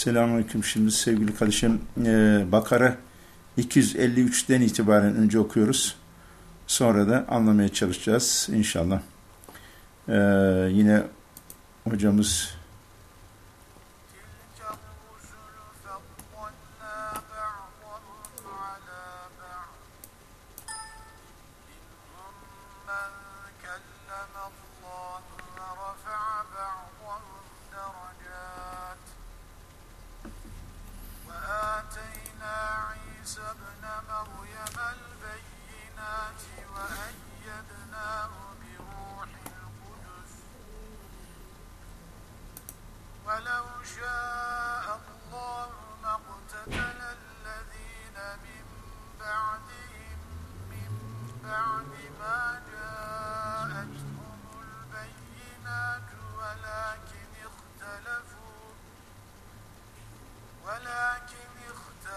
Selamünaleyküm. Şimdi sevgili kardeşim e, Bakara 253'ten itibaren önce okuyoruz. Sonra da anlamaya çalışacağız inşallah. E, yine hocamız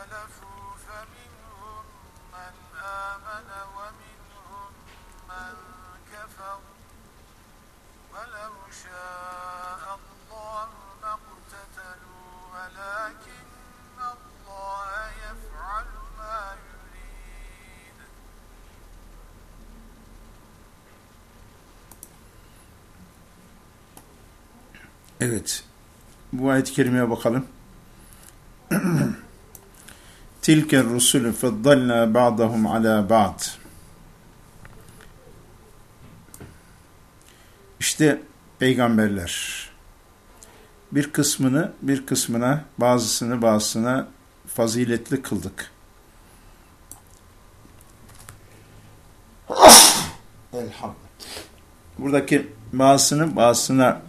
اختلفوا فمنهم من آمن ومنهم من كفر ولو شاء الله ما اقتتلوا ولكن الله يفعل ما يريد Evet. Bu ayet-i kerimeye bakalım. Tilke rusulü feddalna ba'dahum ala ba'd. İşte peygamberler. Bir kısmını bir kısmına, bazısını bazısına faziletli kıldık. Elhamdülillah. Buradaki bazısını bazısına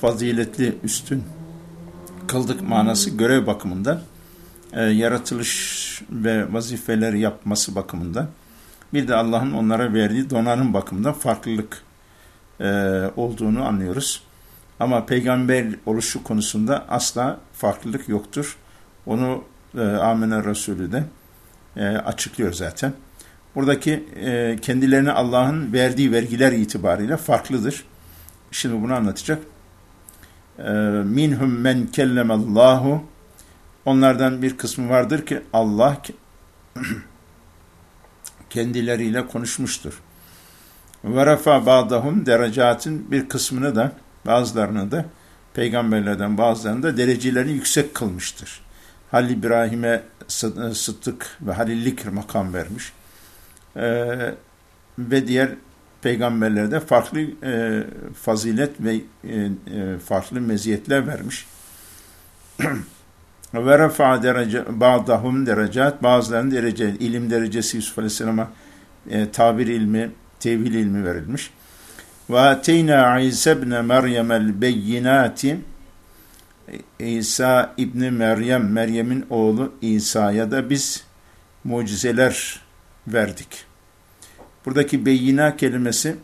faziletli üstün kıldık manası görev bakımından, e, yaratılış ve vazifeleri yapması bakımından, bir de Allah'ın onlara verdiği donanım bakımından farklılık e, olduğunu anlıyoruz. Ama peygamber oluşu konusunda asla farklılık yoktur. Onu e, Amine Resulü de e, açıklıyor zaten. Buradaki e, kendilerine Allah'ın verdiği vergiler itibariyle farklıdır. Şimdi bunu anlatacak. E, minhum men kellemallahu onlardan bir kısmı vardır ki Allah kendileriyle konuşmuştur. Ve rafa ba'dahum bir kısmını da bazılarını da peygamberlerden bazılarını da derecelerini yüksek kılmıştır. Halil İbrahim'e sıddık ve halillik makam vermiş. Ee, ve diğer peygamberlerde farklı e, fazilet ve e, e, farklı meziyetler vermiş. ve rafa derece ba'dahum derecat bazılarının derece ilim derecesi Yusuf Aleyhisselam'a e, tabir ilmi, tevhil ilmi verilmiş. Ve ateyna İsa ibn Meryem el beyinati İsa İbni Meryem, Meryem'in oğlu İsa'ya da biz mucizeler verdik. Buradaki beyina kelimesi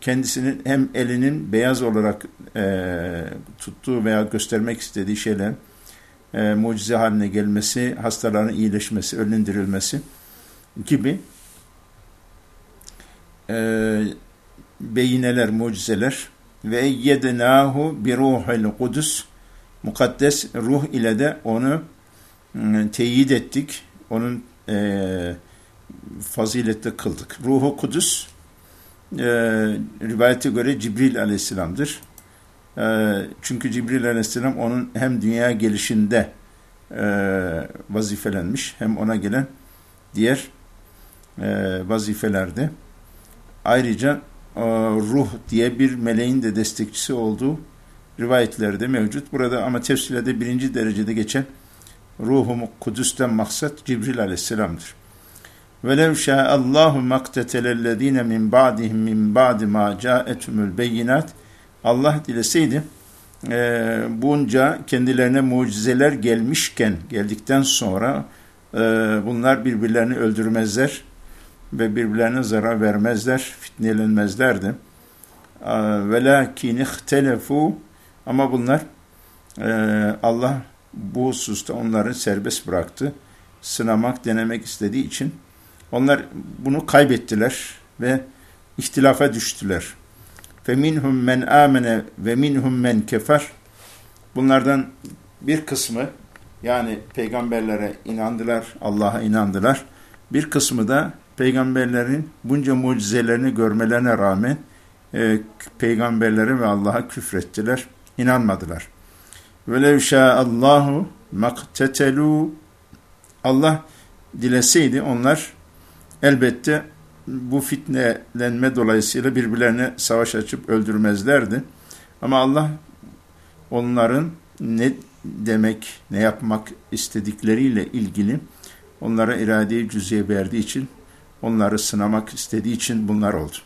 kendisinin hem elinin beyaz olarak e, tuttuğu veya göstermek istediği şeyler e, mucize haline gelmesi, hastaların iyileşmesi, ölünün dirilmesi gibi e, beyineler, mucizeler ve yednahu bi ruhil kudüs mukaddes ruh ile de onu teyit ettik. Onun e, faziletli kıldık. Ruhu Kudüs e, rivayete göre Cibril aleyhisselamdır. Ee, çünkü Cibril Aleyhisselam onun hem dünya gelişinde e, vazifelenmiş hem ona gelen diğer e, vazifelerde. Ayrıca e, ruh diye bir meleğin de destekçisi olduğu rivayetlerde mevcut. Burada ama tefsirlerde birinci derecede geçen ruhumu Kudüs'ten maksat Cibril aleyhisselamdır. Velev şâ Allahu maktetelellezîne min ba'dihim min ba'di mâ câetumul beyinat Allah dileseydi e, bunca kendilerine mucizeler gelmişken, geldikten sonra e, bunlar birbirlerini öldürmezler ve birbirlerine zarar vermezler, fitnelenmezlerdi. وَلَكِنْ اِخْتَلَفُوا Ama bunlar e, Allah bu hususta onları serbest bıraktı. Sınamak, denemek istediği için onlar bunu kaybettiler ve ihtilafa düştüler. Fe minhum men amene ve minhum men kefer. Bunlardan bir kısmı yani peygamberlere inandılar, Allah'a inandılar. Bir kısmı da peygamberlerin bunca mucizelerini görmelerine rağmen e, peygamberlere ve Allah'a küfrettiler, inanmadılar. وَلَوْ Allahu مَقْتَتَلُوا Allah dileseydi onlar elbette bu fitnelenme dolayısıyla birbirlerine savaş açıp öldürmezlerdi. Ama Allah onların ne demek, ne yapmak istedikleriyle ilgili onlara iradeyi cüz'iye verdiği için, onları sınamak istediği için bunlar oldu.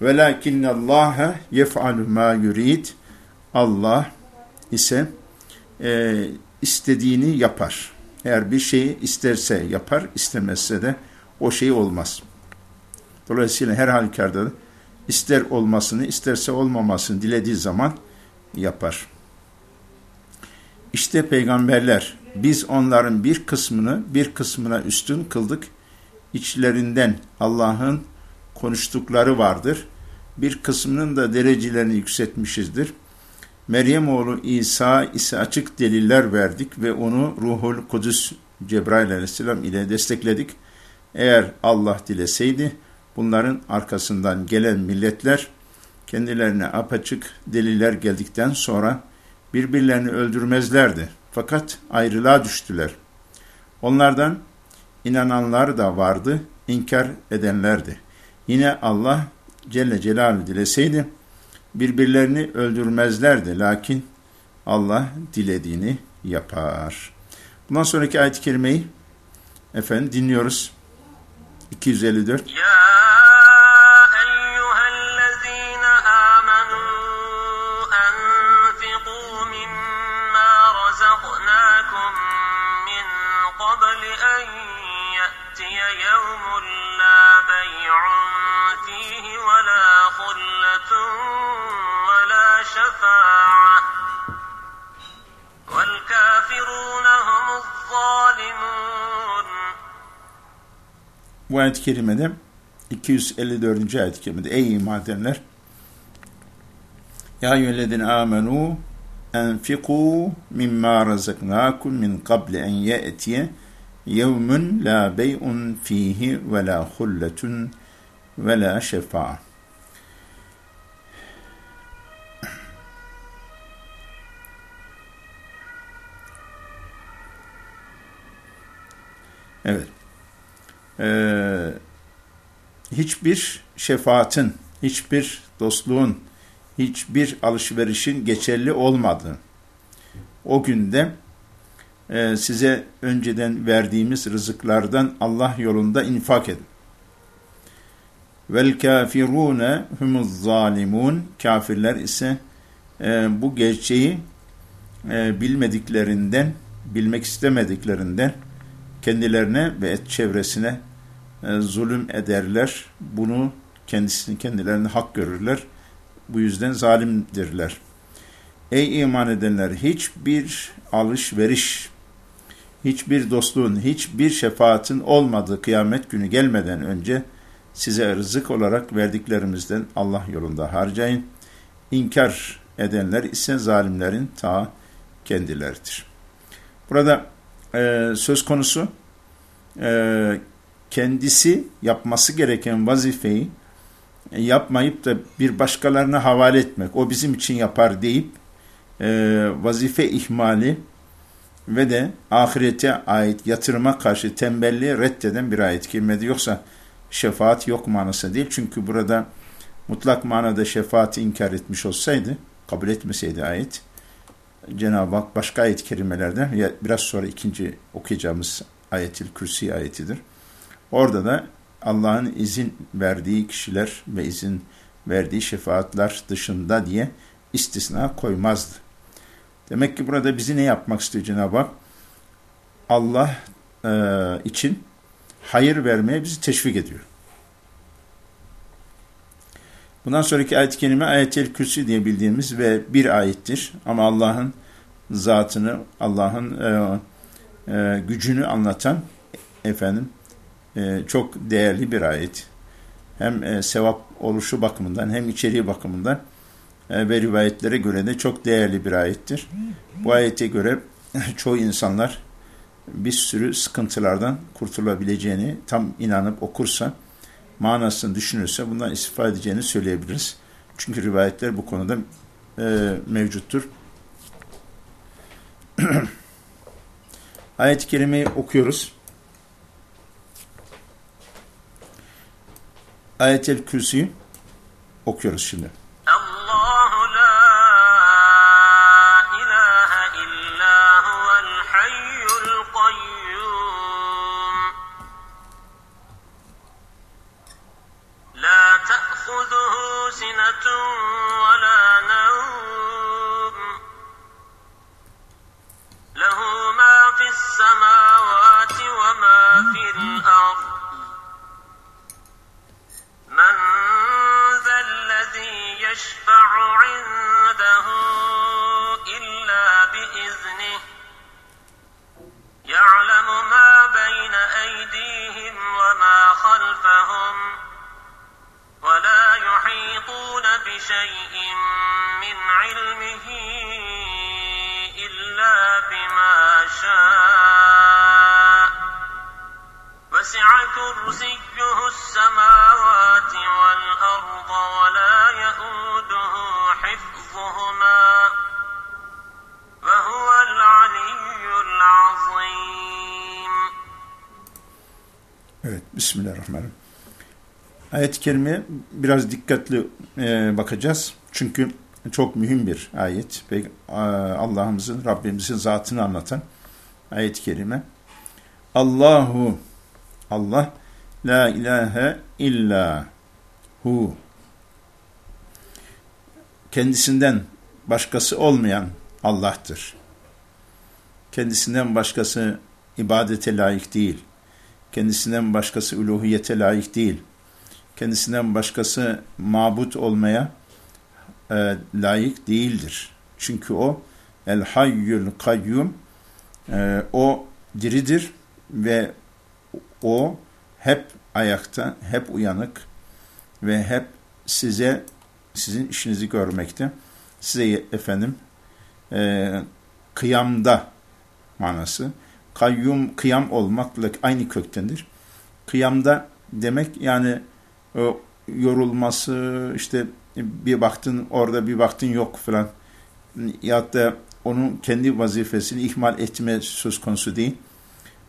وَلَاكِنَّ اللّٰهَ يَفْعَلُ مَا يُرِيدُ Allah ise e, istediğini yapar. Eğer bir şeyi isterse yapar, istemezse de o şey olmaz. Dolayısıyla her halükarda ister olmasını, isterse olmamasını dilediği zaman yapar. İşte peygamberler, biz onların bir kısmını bir kısmına üstün kıldık. İçlerinden Allah'ın konuştukları vardır. Bir kısmının da derecelerini yükseltmişizdir. Meryem oğlu İsa ise açık deliller verdik ve onu Ruhul Kudüs Cebrail aleyhisselam ile destekledik. Eğer Allah dileseydi bunların arkasından gelen milletler kendilerine apaçık deliller geldikten sonra birbirlerini öldürmezlerdi. Fakat ayrılığa düştüler. Onlardan inananlar da vardı, inkar edenlerdi. Yine Allah Celle Celaluhu dileseydi birbirlerini öldürmezlerdi. Lakin Allah dilediğini yapar. Bundan sonraki ayet-i kerimeyi efendim dinliyoruz. 254. Ya Bu ayet-i kerimede 254. ayet-i kerimede ey iman edenler Ya eyyühellezine amenu enfiku mimma razaknakum min qabli en ye'tiye yevmun la bey'un fihi ve la hulletun ve. Evet e, hiçbir şefaatin, hiçbir dostluğun, hiçbir alışverişin geçerli olmadığı o günde e, size önceden verdiğimiz rızıklardan Allah yolunda infak edin. Vel kafirune humuz zalimun kafirler ise e, bu gerçeği e, bilmediklerinden, bilmek istemediklerinden kendilerine ve çevresine e, zulüm ederler. Bunu kendisini kendilerine hak görürler. Bu yüzden zalimdirler. Ey iman edenler hiçbir alışveriş, hiçbir dostluğun, hiçbir şefaatin olmadığı kıyamet günü gelmeden önce size rızık olarak verdiklerimizden Allah yolunda harcayın. İnkar edenler ise zalimlerin ta kendileridir. Burada e, söz konusu e, kendisi yapması gereken vazifeyi yapmayıp da bir başkalarına havale etmek, o bizim için yapar deyip e, vazife ihmali ve de ahirete ait yatırıma karşı tembelliği reddeden bir ayet kerimedi. Yoksa şefaat yok manası değil. Çünkü burada mutlak manada şefaati inkar etmiş olsaydı, kabul etmeseydi ayet, Cenab-ı Hak başka ayet kerimelerde, biraz sonra ikinci okuyacağımız ayetil kürsi ayetidir. Orada da Allah'ın izin verdiği kişiler ve izin verdiği şefaatler dışında diye istisna koymazdı. Demek ki burada bizi ne yapmak istiyor Cenab-ı Hak? Allah e, için hayır vermeye bizi teşvik ediyor. Bundan sonraki ayet-i kerime ayet-el kürsi diye bildiğimiz ve bir ayettir. Ama Allah'ın zatını, Allah'ın e, e, gücünü anlatan efendim e, çok değerli bir ayet. Hem e, sevap oluşu bakımından hem içeriği bakımından ve rivayetlere göre de çok değerli bir ayettir. Bu ayete göre çoğu insanlar bir sürü sıkıntılardan kurtulabileceğini tam inanıp okursa, manasını düşünürse bundan istifade edeceğini söyleyebiliriz. Çünkü rivayetler bu konuda e, mevcuttur. Ayet-i Kerime'yi okuyoruz. Ayet-el Kürsi'yi okuyoruz şimdi. بشيء من علمه إلا بما شاء. وسع كرسيه السماوات والأرض ولا يئوده حفظهما. وهو العلي العظيم. Evet, Bismillahirrahmanirrahim. Ayet-i Kerime biraz dikkatli e, bakacağız. Çünkü çok mühim bir ayet. Allah'ımızın, Rabbimizin zatını anlatan ayet-i kerime. Allahu, Allah, la ilahe illa hu. Kendisinden başkası olmayan Allah'tır. Kendisinden başkası ibadete layık değil. Kendisinden başkası uluhiyete layık değil. Kendisinden başkası mabut olmaya e, layık değildir. Çünkü o el hayyül kayyum e, o diridir ve o hep ayakta, hep uyanık ve hep size sizin işinizi görmekte. Size efendim e, kıyamda manası. Kayyum, kıyam olmakla aynı köktendir. Kıyamda demek yani yorulması, işte bir baktın orada bir baktın yok falan. Ya da onun kendi vazifesini ihmal etme söz konusu değil.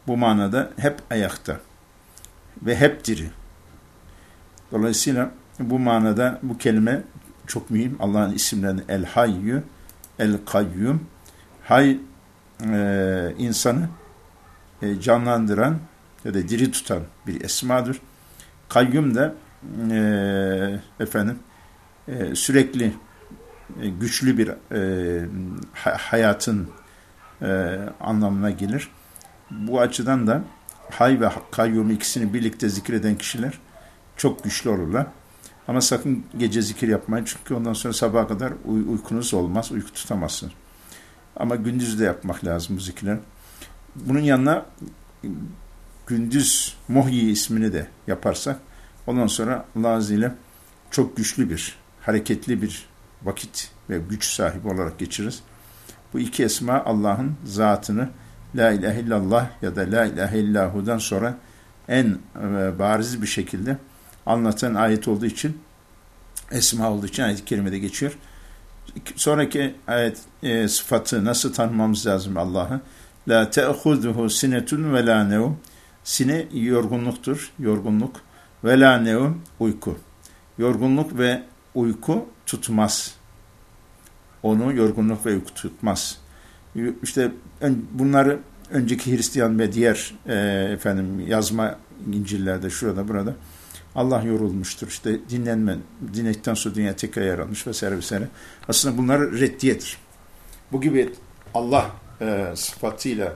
Bu manada hep ayakta ve hep diri. Dolayısıyla bu manada bu kelime çok mühim. Allah'ın isimlerini El Hayyü, El Kayyum. Hay e, insanı e, canlandıran ya da diri tutan bir esmadır. Kayyum da e, efendim e, sürekli e, güçlü bir e, hayatın e, anlamına gelir. Bu açıdan da hay ve kayyum ikisini birlikte zikreden kişiler çok güçlü olurlar. Ama sakın gece zikir yapmayın çünkü ondan sonra sabaha kadar uy uykunuz olmaz, uyku tutamazsınız. Ama gündüz de yapmak lazım bu zikirler. Bunun yanına gündüz Muhyi ismini de yaparsak ondan sonra Allah Azze çok güçlü bir, hareketli bir vakit ve güç sahibi olarak geçiririz. Bu iki esma Allah'ın zatını La ilahe illallah ya da La ilahe illahu'dan sonra en e, bariz bir şekilde anlatan ayet olduğu için esma olduğu için ayet-i kerimede geçiyor. Sonraki ayet e, sıfatı nasıl tanımamız lazım Allah'ı? La te'huduhu sinetun ve la nevm. Sine yorgunluktur, yorgunluk. Ve la nevm uyku. Yorgunluk ve uyku tutmaz. Onu yorgunluk ve uyku tutmaz. İşte bunları önceki Hristiyan ve diğer e, efendim yazma İncil'lerde şurada burada Allah yorulmuştur. İşte dinlenme, dinledikten sonra dünya tekrar yaratmış vesaire vesaire. Aslında bunlar reddiyedir. Bu gibi Allah e, sıfatıyla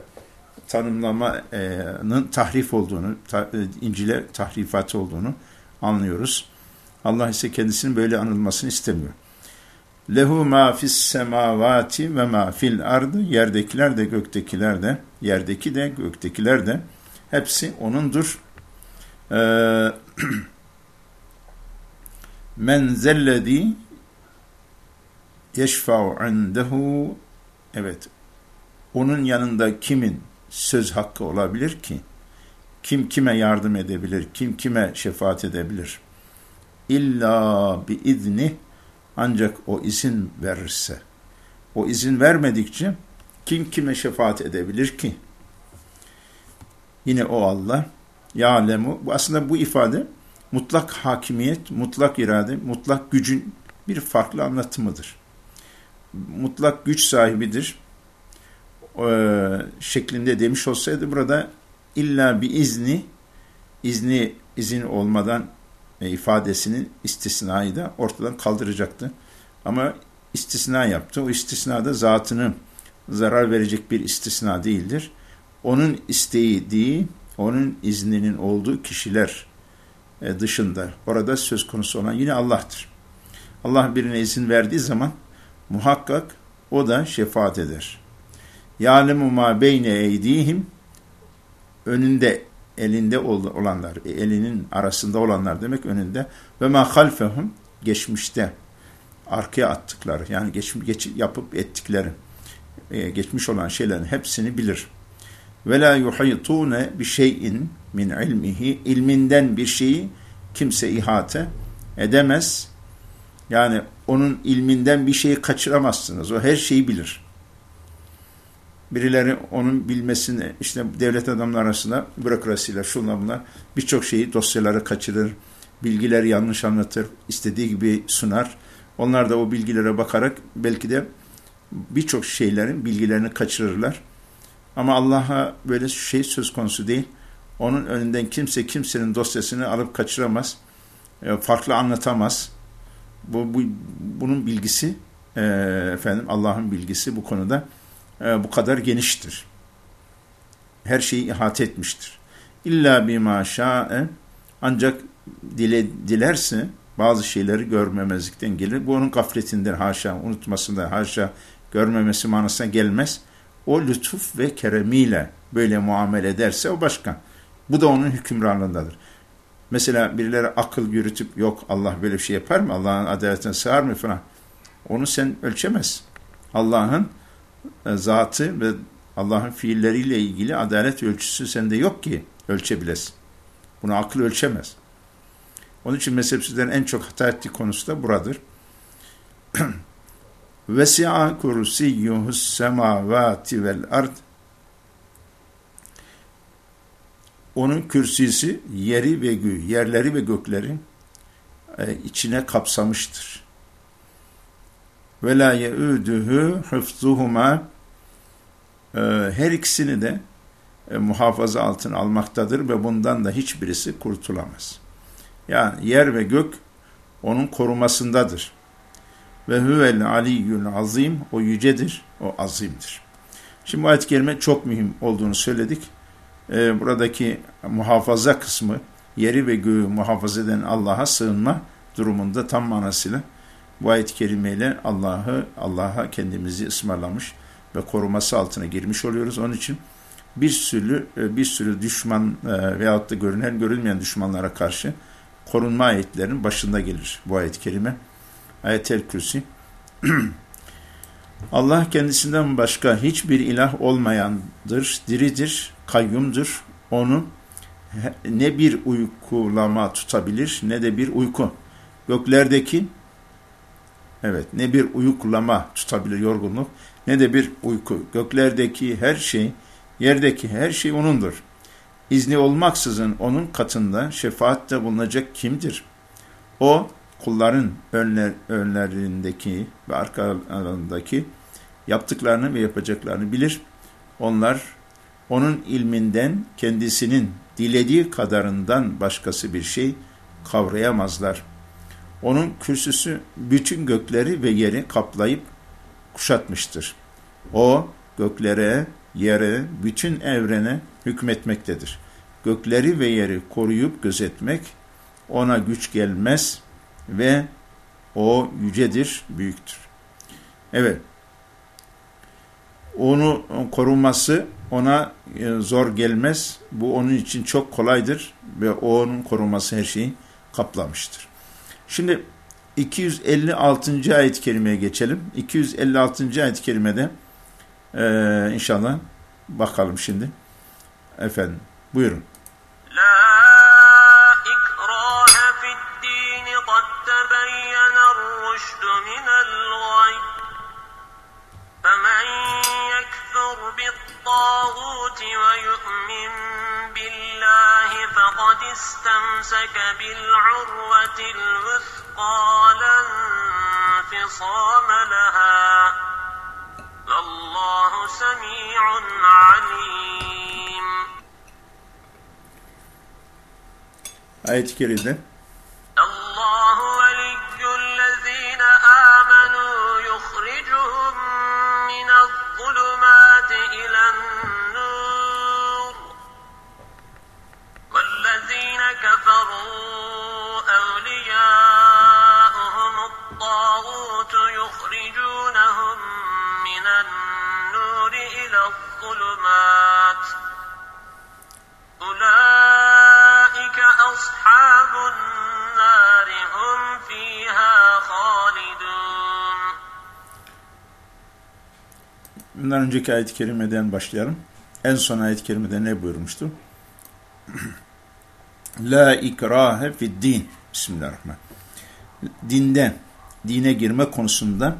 tanımlamanın tahrif olduğunu, e, İncil'e tahrifat olduğunu anlıyoruz. Allah ise kendisinin böyle anılmasını istemiyor. Lehu ma fis semavati ve ma fil ardı yerdekiler de göktekiler de yerdeki de göktekiler de hepsi onundur. Ee, men zellezi yeşfa'u indehu evet onun yanında kimin söz hakkı olabilir ki? Kim kime yardım edebilir? Kim kime şefaat edebilir? İlla bi izni ancak o izin verirse. O izin vermedikçe kim kime şefaat edebilir ki? Yine o Allah ya'lemu. Aslında bu ifade mutlak hakimiyet, mutlak irade, mutlak gücün bir farklı anlatımıdır. Mutlak güç sahibidir şeklinde demiş olsaydı burada illa bir izni izni izin olmadan e, ifadesinin istisnayı da ortadan kaldıracaktı. Ama istisna yaptı. O istisna da zatını zarar verecek bir istisna değildir. Onun istediği, onun izninin olduğu kişiler e, dışında orada söz konusu olan yine Allah'tır. Allah birine izin verdiği zaman muhakkak o da şefaat eder. Yâlemu mâ beyne eydihim önünde elinde olanlar, e, elinin arasında olanlar demek önünde ve ma halfehum geçmişte arkaya attıkları yani geç, geç yapıp ettikleri e, geçmiş olan şeylerin hepsini bilir. Ve la yuhitune şeyin min ilmihi ilminden bir şeyi kimse ihate edemez. Yani onun ilminden bir şeyi kaçıramazsınız. O her şeyi bilir. Birileri onun bilmesini işte devlet adamları arasında bürokrasiyle şunla bunlar birçok şeyi dosyaları kaçırır, bilgileri yanlış anlatır, istediği gibi sunar. Onlar da o bilgilere bakarak belki de birçok şeylerin bilgilerini kaçırırlar. Ama Allah'a böyle şey söz konusu değil. Onun önünden kimse kimsenin dosyasını alıp kaçıramaz. E, farklı anlatamaz. Bu, bu bunun bilgisi e, efendim Allah'ın bilgisi bu konuda e, bu kadar geniştir. Her şeyi ihate etmiştir. İlla bima şa'e ancak dile, dilerse bazı şeyleri görmemezlikten gelir. Bu onun gafletindir haşa, unutmasında haşa, görmemesi manasına gelmez. O lütuf ve keremiyle böyle muamele ederse o başka. Bu da onun hükümranlığındadır. Mesela birileri akıl yürütüp yok Allah böyle bir şey yapar mı? Allah'ın adaletine sığar mı falan. Onu sen ölçemez. Allah'ın zatı ve Allah'ın fiilleriyle ilgili adalet ölçüsü sende yok ki ölçebilesin. Bunu akıl ölçemez. Onun için mezhepsizlerin en çok hata ettiği konusu da buradır. Vesi'a kursiyyuhus semavati vel ard Onun kürsüsü yeri ve gü, yerleri ve gökleri e, içine kapsamıştır. Ve la ye'uduhu hıfzuhuma e, her ikisini de e, muhafaza altına almaktadır ve bundan da hiçbirisi kurtulamaz. Yani yer ve gök onun korumasındadır. Ve huvel aliyyül azim o yücedir, o azimdir. Şimdi bu ayet-i kerime çok mühim olduğunu söyledik. Ee, buradaki muhafaza kısmı yeri ve göğü muhafaza eden Allah'a sığınma durumunda tam manasıyla bu ayet-i kerimeyle Allah'ı Allah'a kendimizi ısmarlamış ve koruması altına girmiş oluyoruz. Onun için bir sürü e, bir sürü düşman e, veyahut da görünen görülmeyen düşmanlara karşı korunma ayetlerinin başında gelir bu ayet-i kerime. Ayet-el Kürsi. Allah kendisinden başka hiçbir ilah olmayandır, diridir, kayyumdur. Onu ne bir uykulama tutabilir ne de bir uyku. Göklerdeki evet ne bir uyuklama tutabilir yorgunluk ne de bir uyku. Göklerdeki her şey, yerdeki her şey O'nundur. İzni olmaksızın O'nun katında şefaatte bulunacak kimdir? O kulların önler, önlerindeki ve arkalarındaki yaptıklarını ve yapacaklarını bilir. Onlar onun ilminden kendisinin dilediği kadarından başkası bir şey kavrayamazlar. Onun kürsüsü bütün gökleri ve yeri kaplayıp kuşatmıştır. O göklere, yere, bütün evrene hükmetmektedir. Gökleri ve yeri koruyup gözetmek ona güç gelmez ve o yücedir, büyüktür. Evet, onu korunması ona e, zor gelmez. Bu onun için çok kolaydır ve onun korunması her şeyi kaplamıştır. Şimdi 256. ayet-i kerimeye geçelim. 256. ayet-i kerimede ee, inşallah bakalım şimdi. Efendim buyurun. La ikrahe fi'd-din kad tebeyyene ar-ruşd minel gay. Femen yekfur bit بالطاغوت ويؤمن بالله فقد استمسك بالعروة الوثقى لا انفصام لها. والله سميع عليم. Ayet-i kerimede من الظلمات إلى النور والذين كفروا أولياؤهم الطاغوت يخرجونهم من النور إلى الظلمات أولئك أصحاب النار هم فيها bundan önceki ayet-i kerimeden başlayalım. En son ayet-i kerimede ne buyurmuştu? La ikrahe fid din. Bismillahirrahmanirrahim. Dinde, dine girme konusunda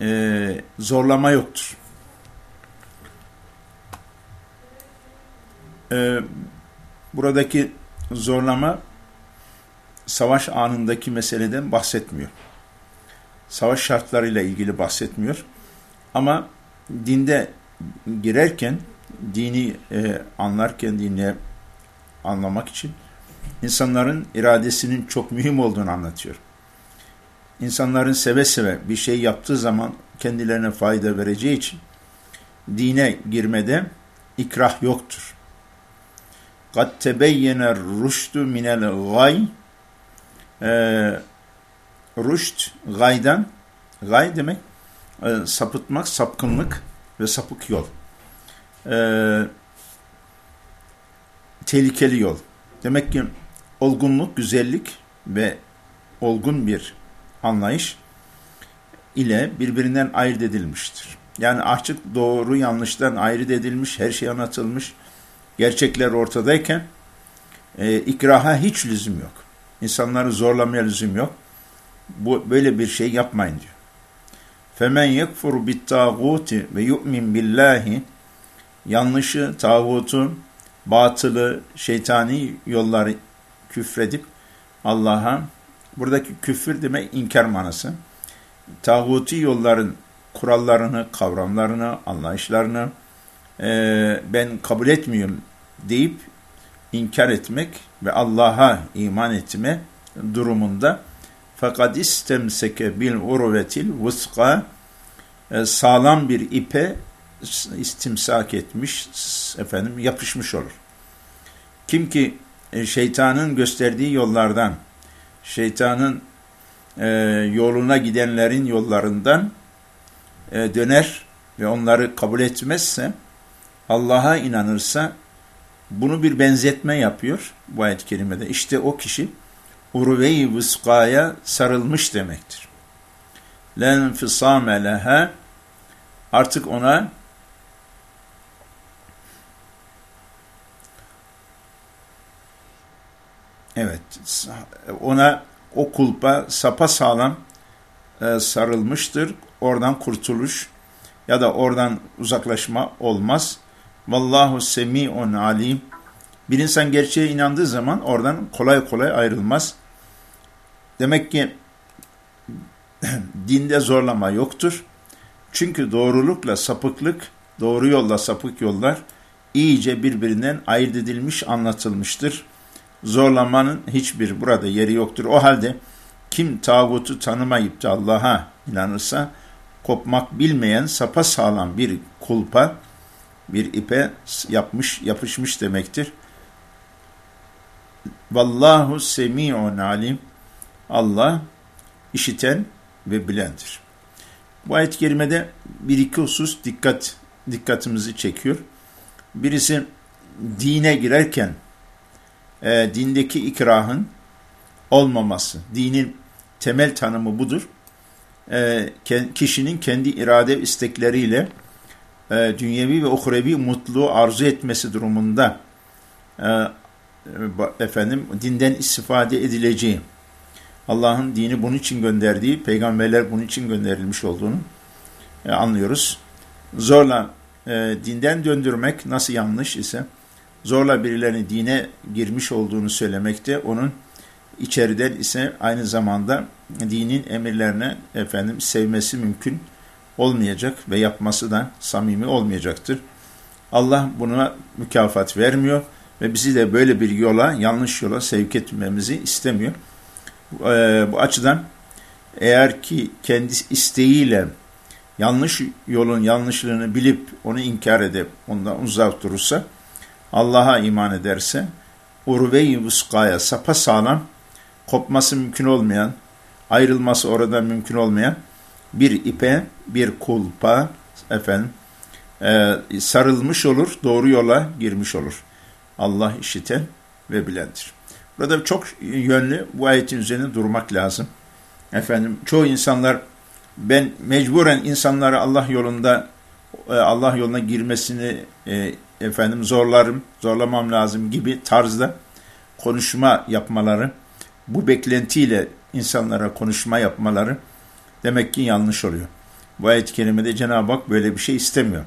e, zorlama yoktur. E, buradaki zorlama savaş anındaki meseleden bahsetmiyor. Savaş şartlarıyla ilgili bahsetmiyor. Ama dinde girerken, dini e, anlarken, dini anlamak için insanların iradesinin çok mühim olduğunu anlatıyor. İnsanların seve seve bir şey yaptığı zaman kendilerine fayda vereceği için dine girmede ikrah yoktur. قَدْ تَبَيَّنَ الرُّشْدُ مِنَ الْغَيْ e, Rüşt, gaydan, gay demek e, sapıtmak, sapkınlık ve sapık yol. E, tehlikeli yol. Demek ki olgunluk, güzellik ve olgun bir anlayış ile birbirinden ayırt edilmiştir. Yani açık doğru yanlıştan ayrı edilmiş, her şey anlatılmış, gerçekler ortadayken e, ikraha hiç lüzum yok. İnsanları zorlamaya lüzum yok. Bu böyle bir şey yapmayın diyor. Femen yekfur bit ve yu'min billahi yanlışı, tağutu, batılı, şeytani yolları küfredip Allah'a buradaki küfür demek inkar manası. Tağuti yolların kurallarını, kavramlarını, anlayışlarını e, ben kabul etmiyorum deyip inkar etmek ve Allah'a iman etme durumunda fakat istemseke bil urvetil vuska e, sağlam bir ipe istimsak etmiş efendim yapışmış olur. Kim ki e, şeytanın gösterdiği yollardan şeytanın e, yoluna gidenlerin yollarından e, döner ve onları kabul etmezse Allah'a inanırsa bunu bir benzetme yapıyor bu ayet-i kerimede. İşte o kişi urve-i vıskaya sarılmış demektir. Len fisame leha artık ona evet ona o kulpa sapa sağlam e, sarılmıştır. Oradan kurtuluş ya da oradan uzaklaşma olmaz. Vallahu semi'un alim. Bir insan gerçeğe inandığı zaman oradan kolay kolay ayrılmaz. Demek ki dinde zorlama yoktur. Çünkü doğrulukla sapıklık, doğru yolla sapık yollar iyice birbirinden ayırt edilmiş, anlatılmıştır. Zorlamanın hiçbir burada yeri yoktur. O halde kim tağutu tanımayıp da Allah'a inanırsa kopmak bilmeyen sapa sağlam bir kulpa, bir ipe yapmış, yapışmış demektir. Vallahu semi'un alim. Allah işiten ve bilendir. Bu ayet-i kerimede bir iki husus dikkat dikkatimizi çekiyor. Birisi dine girerken e, dindeki ikrahın olmaması, dinin temel tanımı budur. E, kişinin kendi irade istekleriyle e, dünyevi ve uhrevi mutluluğu arzu etmesi durumunda e, efendim dinden istifade edileceği, Allah'ın dini bunun için gönderdiği, peygamberler bunun için gönderilmiş olduğunu e, anlıyoruz. Zorla e, dinden döndürmek nasıl yanlış ise, zorla birilerinin dine girmiş olduğunu söylemekte, onun içeriden ise aynı zamanda dinin emirlerine efendim sevmesi mümkün olmayacak ve yapması da samimi olmayacaktır. Allah buna mükafat vermiyor ve bizi de böyle bir yola, yanlış yola sevk etmemizi istemiyor. Ee, bu açıdan eğer ki kendi isteğiyle yanlış yolun yanlışlığını bilip onu inkar edip ondan uzak durursa, Allah'a iman ederse, urve-i vuskaya sapasağlam, kopması mümkün olmayan, ayrılması oradan mümkün olmayan bir ipe, bir kulpa efendim e, sarılmış olur, doğru yola girmiş olur. Allah işiten ve bilendir. Burada çok yönlü bu ayetin üzerine durmak lazım. Efendim çoğu insanlar ben mecburen insanları Allah yolunda e, Allah yoluna girmesini e, efendim zorlarım, zorlamam lazım gibi tarzda konuşma yapmaları, bu beklentiyle insanlara konuşma yapmaları demek ki yanlış oluyor. Bu ayet-i kerimede Cenab-ı Hak böyle bir şey istemiyor.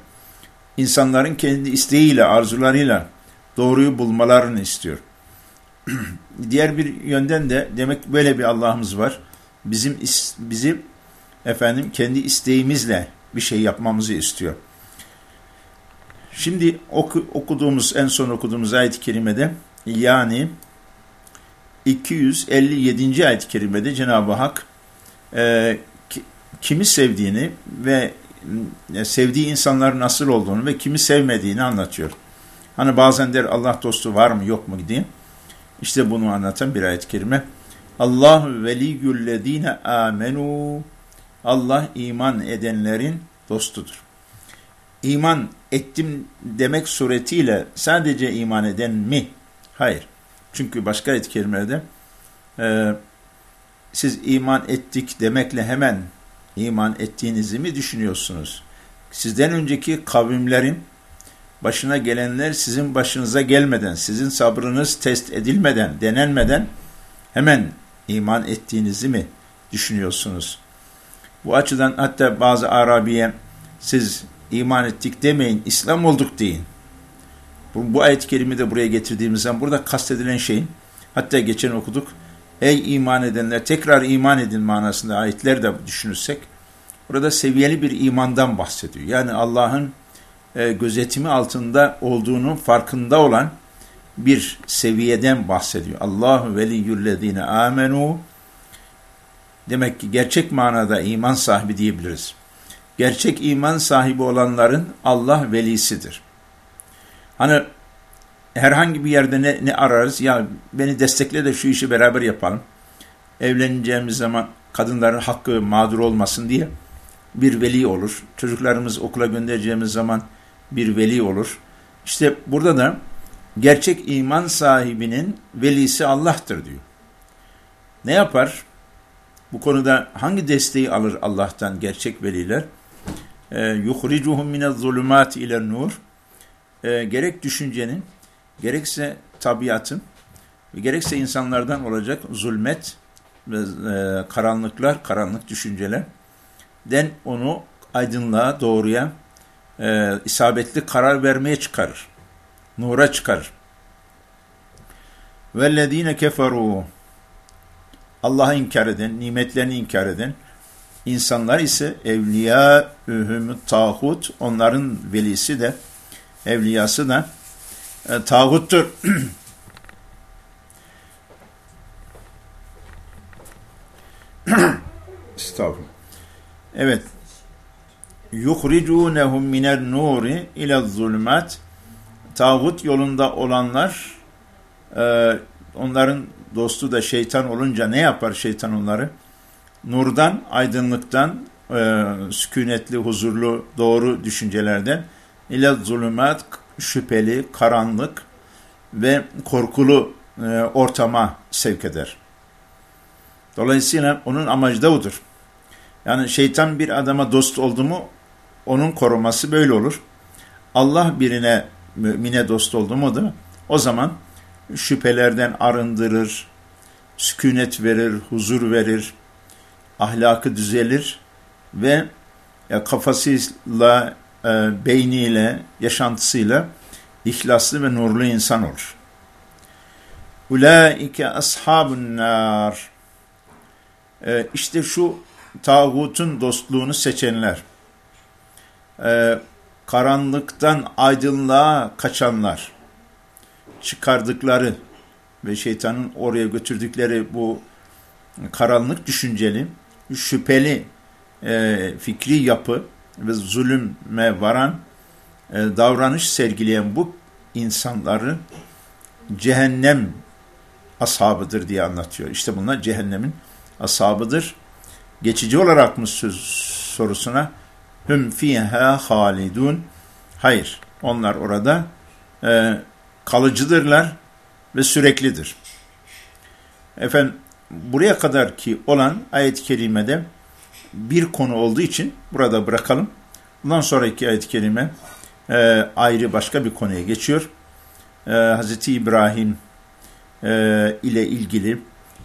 İnsanların kendi isteğiyle, arzularıyla doğruyu bulmalarını istiyor. Diğer bir yönden de demek böyle bir Allah'ımız var. Bizim bizim efendim kendi isteğimizle bir şey yapmamızı istiyor. Şimdi oku, okuduğumuz en son okuduğumuz ayet-i kerimede yani 257. ayet-i kerimede Cenab-ı Hak e, kimi sevdiğini ve e, sevdiği insanların nasıl olduğunu ve kimi sevmediğini anlatıyor. Hani bazen der Allah dostu var mı yok mu diye. İşte bunu anlatan bir ayet-i kerime. Allahu veliyyüllezine amenu Allah iman edenlerin dostudur. İman ettim demek suretiyle sadece iman eden mi? Hayır. Çünkü başka ayet-i kerimelerde e, siz iman ettik demekle hemen iman ettiğinizi mi düşünüyorsunuz? Sizden önceki kavimlerin başına gelenler sizin başınıza gelmeden, sizin sabrınız test edilmeden, denenmeden hemen iman ettiğinizi mi düşünüyorsunuz? Bu açıdan hatta bazı Arabiye siz iman ettik demeyin, İslam olduk deyin. Bu, bu ayet-i kerimi de buraya getirdiğimiz zaman burada kastedilen şeyin, hatta geçen okuduk, ey iman edenler tekrar iman edin manasında ayetler de düşünürsek, burada seviyeli bir imandan bahsediyor. Yani Allah'ın e, gözetimi altında olduğunu farkında olan bir seviyeden bahsediyor. Allahu veliyyüllezine amenu demek ki gerçek manada iman sahibi diyebiliriz. Gerçek iman sahibi olanların Allah velisidir. Hani herhangi bir yerde ne, ne ararız? Ya beni destekle de şu işi beraber yapalım. Evleneceğimiz zaman kadınların hakkı mağdur olmasın diye bir veli olur. Çocuklarımız okula göndereceğimiz zaman bir veli olur. İşte burada da gerçek iman sahibinin velisi Allah'tır diyor. Ne yapar? Bu konuda hangi desteği alır Allah'tan gerçek veliler? yuhricuhum minez zulumati ile nur. Ee, gerek düşüncenin, gerekse tabiatın, gerekse insanlardan olacak zulmet e, karanlıklar, karanlık düşünceler den onu aydınlığa, doğruya, e, isabetli karar vermeye çıkarır. Nura çıkarır. Vellezine keferu Allah'ı inkar eden, nimetlerini inkar eden insanlar ise evliya ühüm tağut onların velisi de evliyası da e, tağuttur. Estağfurullah. Evet, yuhricunehum minel nuri ile zulmat tağut yolunda olanlar e, onların dostu da şeytan olunca ne yapar şeytan onları? Nurdan, aydınlıktan, e, sükunetli, huzurlu, doğru düşüncelerden ile zulümat, şüpheli, karanlık ve korkulu e, ortama sevk eder. Dolayısıyla onun amacı da odur. Yani şeytan bir adama dost oldu mu onun koruması böyle olur. Allah birine mümine dost oldu mu da o zaman şüphelerden arındırır, sükunet verir, huzur verir, ahlakı düzelir ve kafasıyla, e, beyniyle, yaşantısıyla ihlaslı ve nurlu insan olur. Ulaike ashabun nar. E, işte şu tağutun dostluğunu seçenler, e, karanlıktan aydınlığa kaçanlar, çıkardıkları ve şeytanın oraya götürdükleri bu karanlık düşünceli, şüpheli e, fikri yapı ve zulüme varan e, davranış sergileyen bu insanları cehennem ashabıdır diye anlatıyor. İşte bunlar cehennemin ashabıdır. Geçici olarak mı söz sorusuna hüm fiha halidun hayır onlar orada e, kalıcıdırlar ve süreklidir. Efendim buraya kadar ki olan ayet-i kerimede bir konu olduğu için burada bırakalım. Bundan sonraki ayet-i kerime e, ayrı başka bir konuya geçiyor. E, Hz. İbrahim e, ile ilgili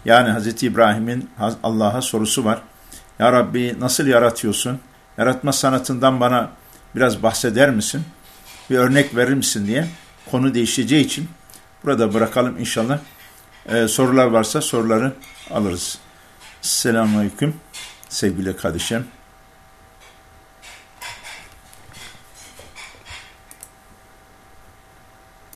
yani Hz. İbrahim'in Allah'a sorusu var. Ya Rabbi nasıl yaratıyorsun? Yaratma sanatından bana biraz bahseder misin? Bir örnek verir misin diye konu değişeceği için burada bırakalım inşallah. Ee, sorular varsa soruları alırız. Selamun Aleyküm sevgili kardeşim.